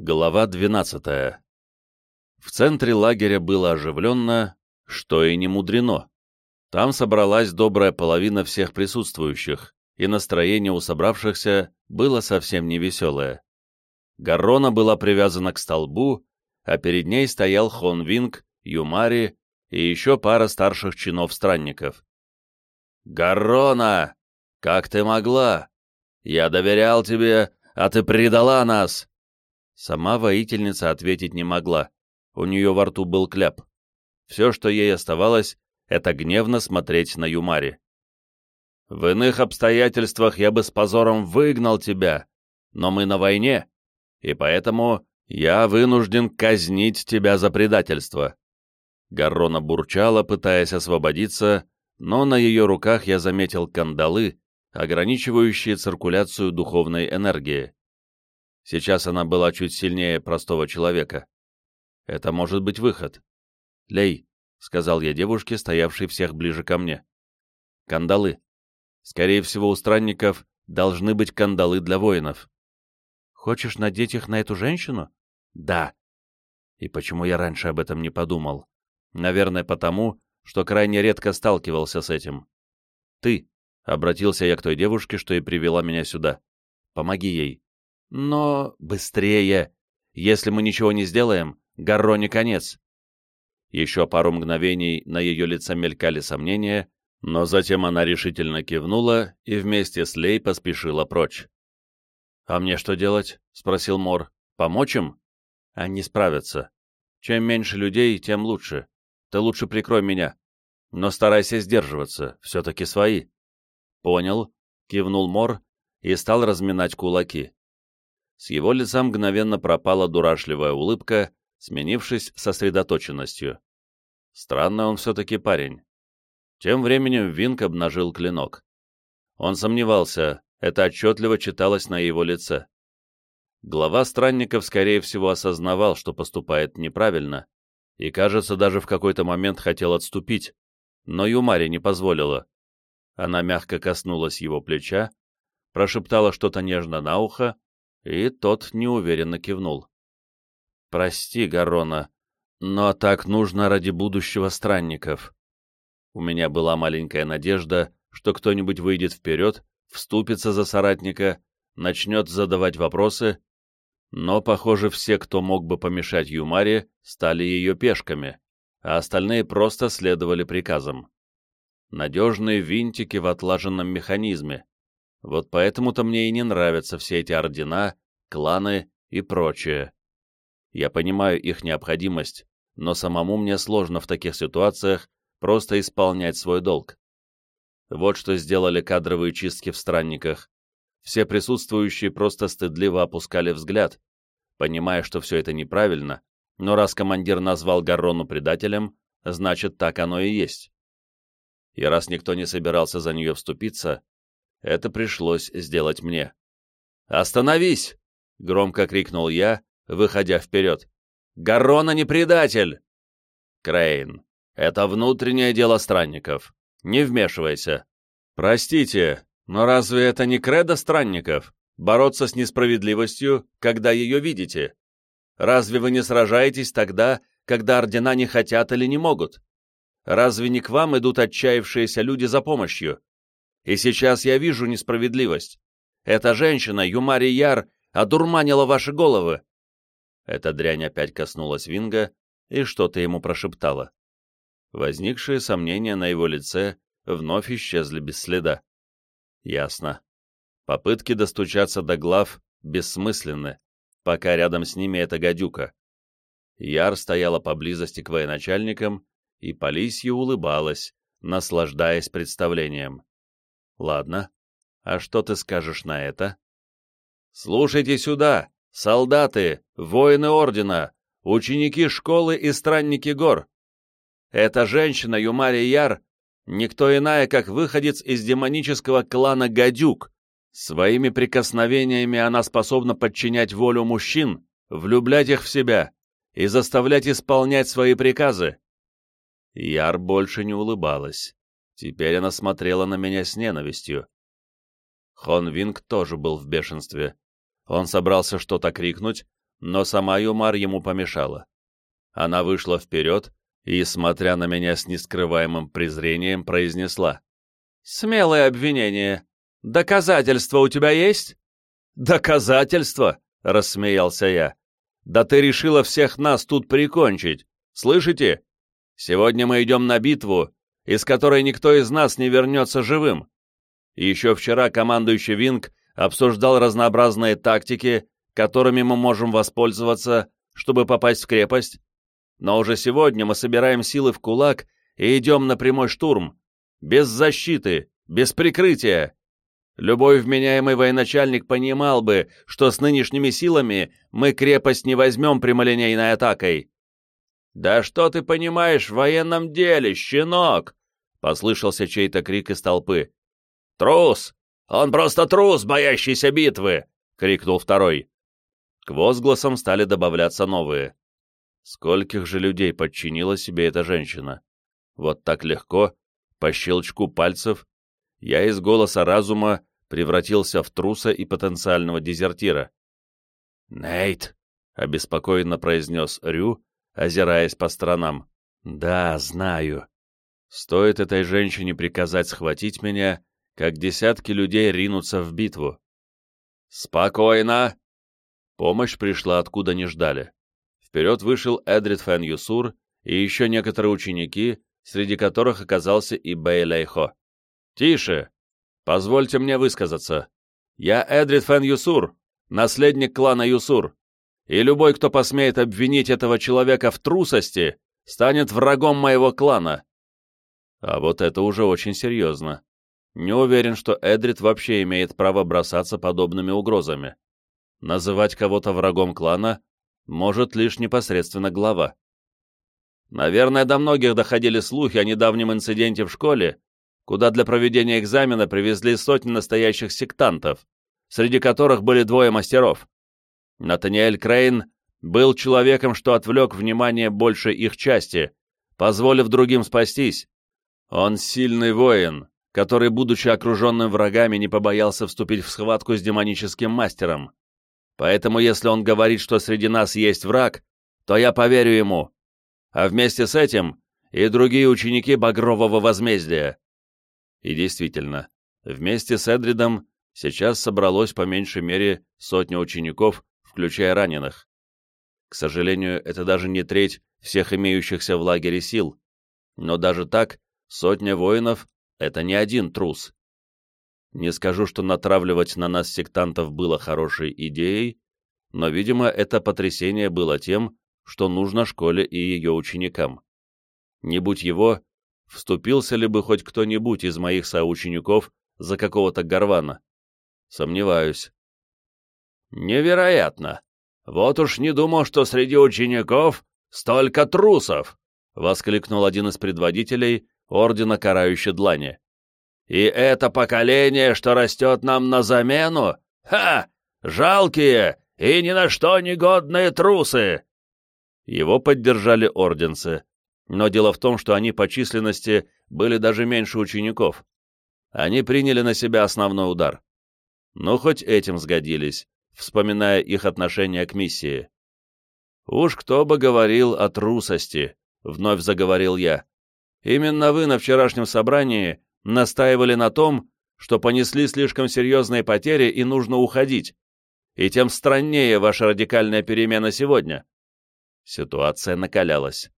Глава 12. В центре лагеря было оживленно, что и не мудрено. Там собралась добрая половина всех присутствующих, и настроение у собравшихся было совсем невеселое. Гаррона была привязана к столбу, а перед ней стоял Хон Винг, Юмари и еще пара старших чинов странников. «Гаррона! Как ты могла? Я доверял тебе, а ты предала нас!» Сама воительница ответить не могла. У нее во рту был кляп. Все, что ей оставалось, это гневно смотреть на Юмари. «В иных обстоятельствах я бы с позором выгнал тебя, но мы на войне, и поэтому я вынужден казнить тебя за предательство». Гаррона бурчала, пытаясь освободиться, но на ее руках я заметил кандалы, ограничивающие циркуляцию духовной энергии. Сейчас она была чуть сильнее простого человека. Это может быть выход. «Лей», — сказал я девушке, стоявшей всех ближе ко мне. «Кандалы. Скорее всего, у странников должны быть кандалы для воинов». «Хочешь надеть их на эту женщину?» «Да». И почему я раньше об этом не подумал? Наверное, потому, что крайне редко сталкивался с этим. «Ты», — обратился я к той девушке, что и привела меня сюда, — «помоги ей». Но быстрее! Если мы ничего не сделаем, Гарроне конец. Еще пару мгновений на ее лице мелькали сомнения, но затем она решительно кивнула и вместе с Лей поспешила прочь. «А мне что делать?» — спросил Мор. «Помочь им?» «Они справятся. Чем меньше людей, тем лучше. Ты лучше прикрой меня. Но старайся сдерживаться, все-таки свои». «Понял», — кивнул Мор и стал разминать кулаки. С его лица мгновенно пропала дурашливая улыбка, сменившись сосредоточенностью. Странно он все-таки парень. Тем временем Винк обнажил клинок. Он сомневался, это отчетливо читалось на его лице. Глава странников, скорее всего, осознавал, что поступает неправильно, и, кажется, даже в какой-то момент хотел отступить, но Юмари не позволила. Она мягко коснулась его плеча, прошептала что-то нежно на ухо, и тот неуверенно кивнул. «Прости, Гарона, но так нужно ради будущего странников». У меня была маленькая надежда, что кто-нибудь выйдет вперед, вступится за соратника, начнет задавать вопросы, но, похоже, все, кто мог бы помешать Юмаре, стали ее пешками, а остальные просто следовали приказам. Надежные винтики в отлаженном механизме, вот поэтому-то мне и не нравятся все эти ордена, кланы и прочее. Я понимаю их необходимость, но самому мне сложно в таких ситуациях просто исполнять свой долг. Вот что сделали кадровые чистки в странниках. Все присутствующие просто стыдливо опускали взгляд, понимая, что все это неправильно, но раз командир назвал Гаррону предателем, значит, так оно и есть. И раз никто не собирался за нее вступиться, это пришлось сделать мне. «Остановись!» — громко крикнул я, выходя вперед. «Гаррона не предатель!» «Крейн, это внутреннее дело странников. Не вмешивайся. Простите, но разве это не кредо странников? Бороться с несправедливостью, когда ее видите? Разве вы не сражаетесь тогда, когда ордена не хотят или не могут? Разве не к вам идут отчаявшиеся люди за помощью? И сейчас я вижу несправедливость. Эта женщина, Юмари Яр, одурманила ваши головы. Эта дрянь опять коснулась Винга и что-то ему прошептала. Возникшие сомнения на его лице вновь исчезли без следа. Ясно. Попытки достучаться до глав бессмысленны, пока рядом с ними эта гадюка. Яр стояла поблизости к военачальникам, и Полисье улыбалась, наслаждаясь представлением. Ладно. А что ты скажешь на это? Слушайте сюда, солдаты, воины ордена, ученики школы и странники гор. Эта женщина, Юмария Яр, никто иная, как выходец из демонического клана Гадюк. Своими прикосновениями она способна подчинять волю мужчин, влюблять их в себя и заставлять исполнять свои приказы. Яр больше не улыбалась. Теперь она смотрела на меня с ненавистью. Хон Винг тоже был в бешенстве. Он собрался что-то крикнуть, но сама Юмар ему помешала. Она вышла вперед и, смотря на меня с нескрываемым презрением, произнесла. «Смелое обвинение. Доказательства у тебя есть?» «Доказательства?» — рассмеялся я. «Да ты решила всех нас тут прикончить. Слышите? Сегодня мы идем на битву, из которой никто из нас не вернется живым. Еще вчера командующий Винг обсуждал разнообразные тактики, которыми мы можем воспользоваться, чтобы попасть в крепость, но уже сегодня мы собираем силы в кулак и идем на прямой штурм, без защиты, без прикрытия. Любой вменяемый военачальник понимал бы, что с нынешними силами мы крепость не возьмем прямолинейной атакой. «Да что ты понимаешь в военном деле, щенок?» — послышался чей-то крик из толпы. «Трус! Он просто трус, боящийся битвы!» — крикнул второй. К возгласам стали добавляться новые. Скольких же людей подчинила себе эта женщина? Вот так легко, по щелчку пальцев, я из голоса разума превратился в труса и потенциального дезертира. «Нейт!» — обеспокоенно произнес Рю, озираясь по сторонам. «Да, знаю. Стоит этой женщине приказать схватить меня, как десятки людей ринутся в битву». «Спокойно!» Помощь пришла откуда не ждали. Вперед вышел Эдрид Фен Юсур и еще некоторые ученики, среди которых оказался и Бэй Лейхо. «Тише! Позвольте мне высказаться. Я Эдрид Фен Юсур, наследник клана Юсур, и любой, кто посмеет обвинить этого человека в трусости, станет врагом моего клана». А вот это уже очень серьезно. Не уверен, что Эдрид вообще имеет право бросаться подобными угрозами. Называть кого-то врагом клана может лишь непосредственно глава. Наверное, до многих доходили слухи о недавнем инциденте в школе, куда для проведения экзамена привезли сотни настоящих сектантов, среди которых были двое мастеров. Натаниэль Крейн был человеком, что отвлек внимание большей их части, позволив другим спастись. Он сильный воин, который, будучи окруженным врагами, не побоялся вступить в схватку с демоническим мастером. Поэтому если он говорит, что среди нас есть враг, то я поверю ему. А вместе с этим и другие ученики Багрового возмездия. И действительно, вместе с Эдридом сейчас собралось по меньшей мере сотня учеников, включая раненых. К сожалению, это даже не треть всех имеющихся в лагере сил. Но даже так, сотня воинов — это не один трус. Не скажу, что натравливать на нас сектантов было хорошей идеей, но, видимо, это потрясение было тем, что нужно школе и ее ученикам. Не будь его, вступился ли бы хоть кто-нибудь из моих соучеников за какого-то горвана? Сомневаюсь. Невероятно! Вот уж не думал, что среди учеников столько трусов! — воскликнул один из предводителей Ордена Карающей Длани. И это поколение, что растет нам на замену? Ха! Жалкие и ни на что негодные трусы!» Его поддержали орденцы, но дело в том, что они по численности были даже меньше учеников. Они приняли на себя основной удар. Но хоть этим сгодились, вспоминая их отношение к миссии. «Уж кто бы говорил о трусости», — вновь заговорил я. «Именно вы на вчерашнем собрании настаивали на том, что понесли слишком серьезные потери и нужно уходить, и тем страннее ваша радикальная перемена сегодня. Ситуация накалялась.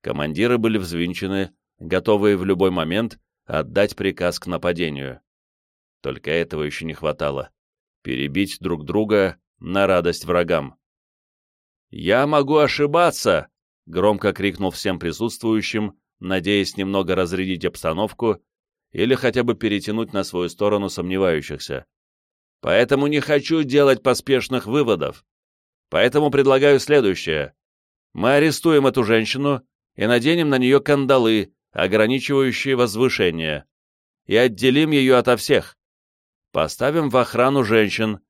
Командиры были взвинчены, готовые в любой момент отдать приказ к нападению. Только этого еще не хватало. Перебить друг друга на радость врагам. «Я могу ошибаться!» — громко крикнул всем присутствующим, надеясь немного разрядить обстановку или хотя бы перетянуть на свою сторону сомневающихся. Поэтому не хочу делать поспешных выводов. Поэтому предлагаю следующее. Мы арестуем эту женщину и наденем на нее кандалы, ограничивающие возвышение, и отделим ее ото всех. Поставим в охрану женщин,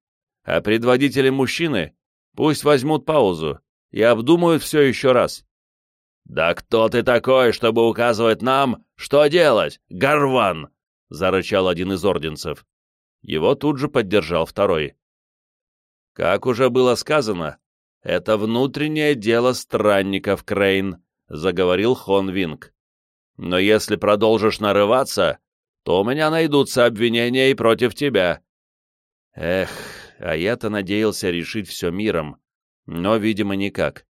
а предводители мужчины пусть возьмут паузу и обдумают все еще раз. «Да кто ты такой, чтобы указывать нам, что делать, горван?» — зарычал один из орденцев. Его тут же поддержал второй. Как уже было сказано, это внутреннее дело странников, Крейн», — заговорил Хон Винг. «Но если продолжишь нарываться, то у меня найдутся обвинения и против тебя». Эх, а я-то надеялся решить все миром, но, видимо, никак.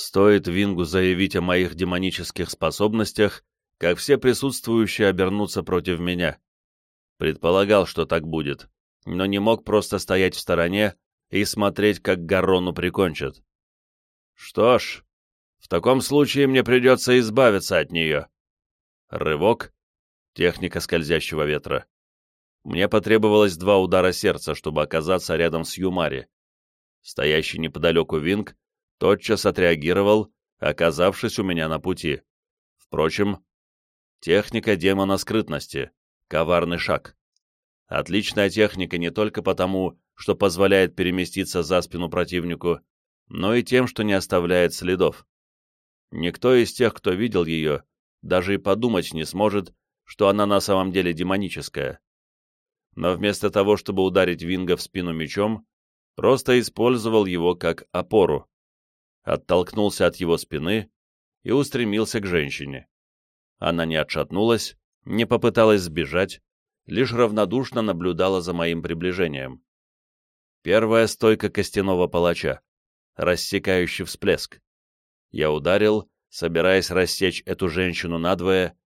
Стоит Вингу заявить о моих демонических способностях, как все присутствующие обернутся против меня. Предполагал, что так будет, но не мог просто стоять в стороне и смотреть, как Гаррону прикончат. Что ж, в таком случае мне придется избавиться от нее. Рывок. Техника скользящего ветра. Мне потребовалось два удара сердца, чтобы оказаться рядом с Юмари. Стоящий неподалеку Винг тотчас отреагировал, оказавшись у меня на пути. Впрочем, техника демона скрытности, коварный шаг. Отличная техника не только потому, что позволяет переместиться за спину противнику, но и тем, что не оставляет следов. Никто из тех, кто видел ее, даже и подумать не сможет, что она на самом деле демоническая. Но вместо того, чтобы ударить Винга в спину мечом, просто использовал его как опору оттолкнулся от его спины и устремился к женщине. Она не отшатнулась, не попыталась сбежать, лишь равнодушно наблюдала за моим приближением. Первая стойка костяного палача, рассекающий всплеск. Я ударил, собираясь рассечь эту женщину надвое,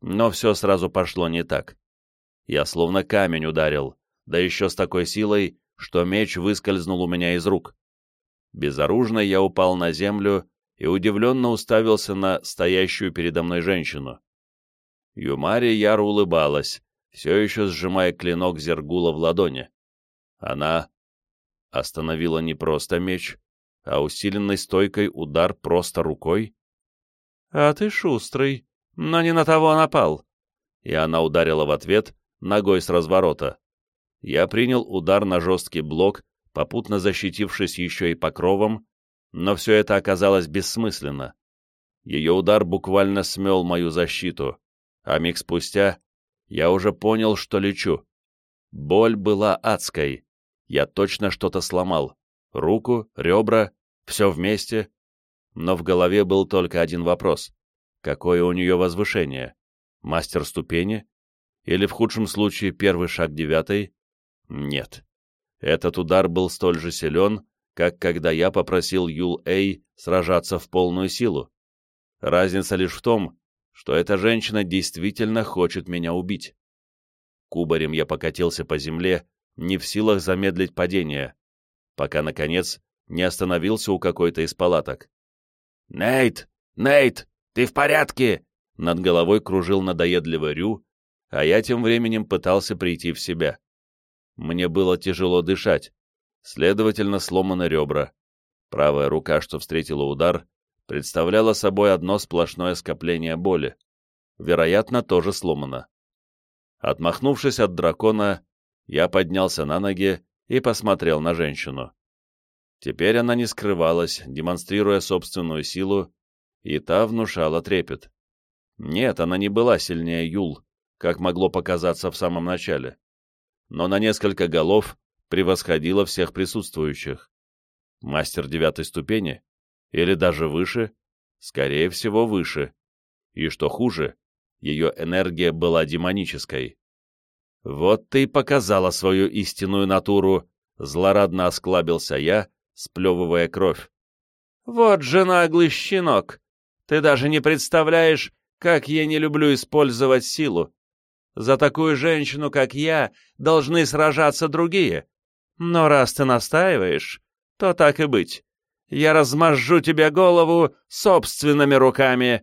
но все сразу пошло не так. Я словно камень ударил, да еще с такой силой, что меч выскользнул у меня из рук. Безоружно я упал на землю и удивленно уставился на стоящую передо мной женщину. Юмари яро улыбалась, все еще сжимая клинок Зергула в ладони. Она остановила не просто меч, а усиленной стойкой удар просто рукой. — А ты шустрый, но не на того напал. И она ударила в ответ ногой с разворота. Я принял удар на жесткий блок попутно защитившись еще и покровом, но все это оказалось бессмысленно. Ее удар буквально смел мою защиту, а миг спустя я уже понял, что лечу. Боль была адской. Я точно что-то сломал. Руку, ребра, все вместе. Но в голове был только один вопрос. Какое у нее возвышение? Мастер ступени? Или в худшем случае первый шаг девятой? Нет. Этот удар был столь же силен, как когда я попросил Юл-Эй сражаться в полную силу. Разница лишь в том, что эта женщина действительно хочет меня убить. Кубарем я покатился по земле, не в силах замедлить падение, пока, наконец, не остановился у какой-то из палаток. «Нейт! Нейт! Ты в порядке?» Над головой кружил надоедливый Рю, а я тем временем пытался прийти в себя. Мне было тяжело дышать, следовательно, сломаны ребра. Правая рука, что встретила удар, представляла собой одно сплошное скопление боли. Вероятно, тоже сломана. Отмахнувшись от дракона, я поднялся на ноги и посмотрел на женщину. Теперь она не скрывалась, демонстрируя собственную силу, и та внушала трепет. Нет, она не была сильнее Юл, как могло показаться в самом начале но на несколько голов превосходила всех присутствующих. Мастер девятой ступени? Или даже выше? Скорее всего, выше. И что хуже, ее энергия была демонической. «Вот ты и показала свою истинную натуру!» — злорадно осклабился я, сплевывая кровь. «Вот же наглый щенок! Ты даже не представляешь, как я не люблю использовать силу. За такую женщину, как я, должны сражаться другие. Но раз ты настаиваешь, то так и быть. Я размажу тебе голову собственными руками.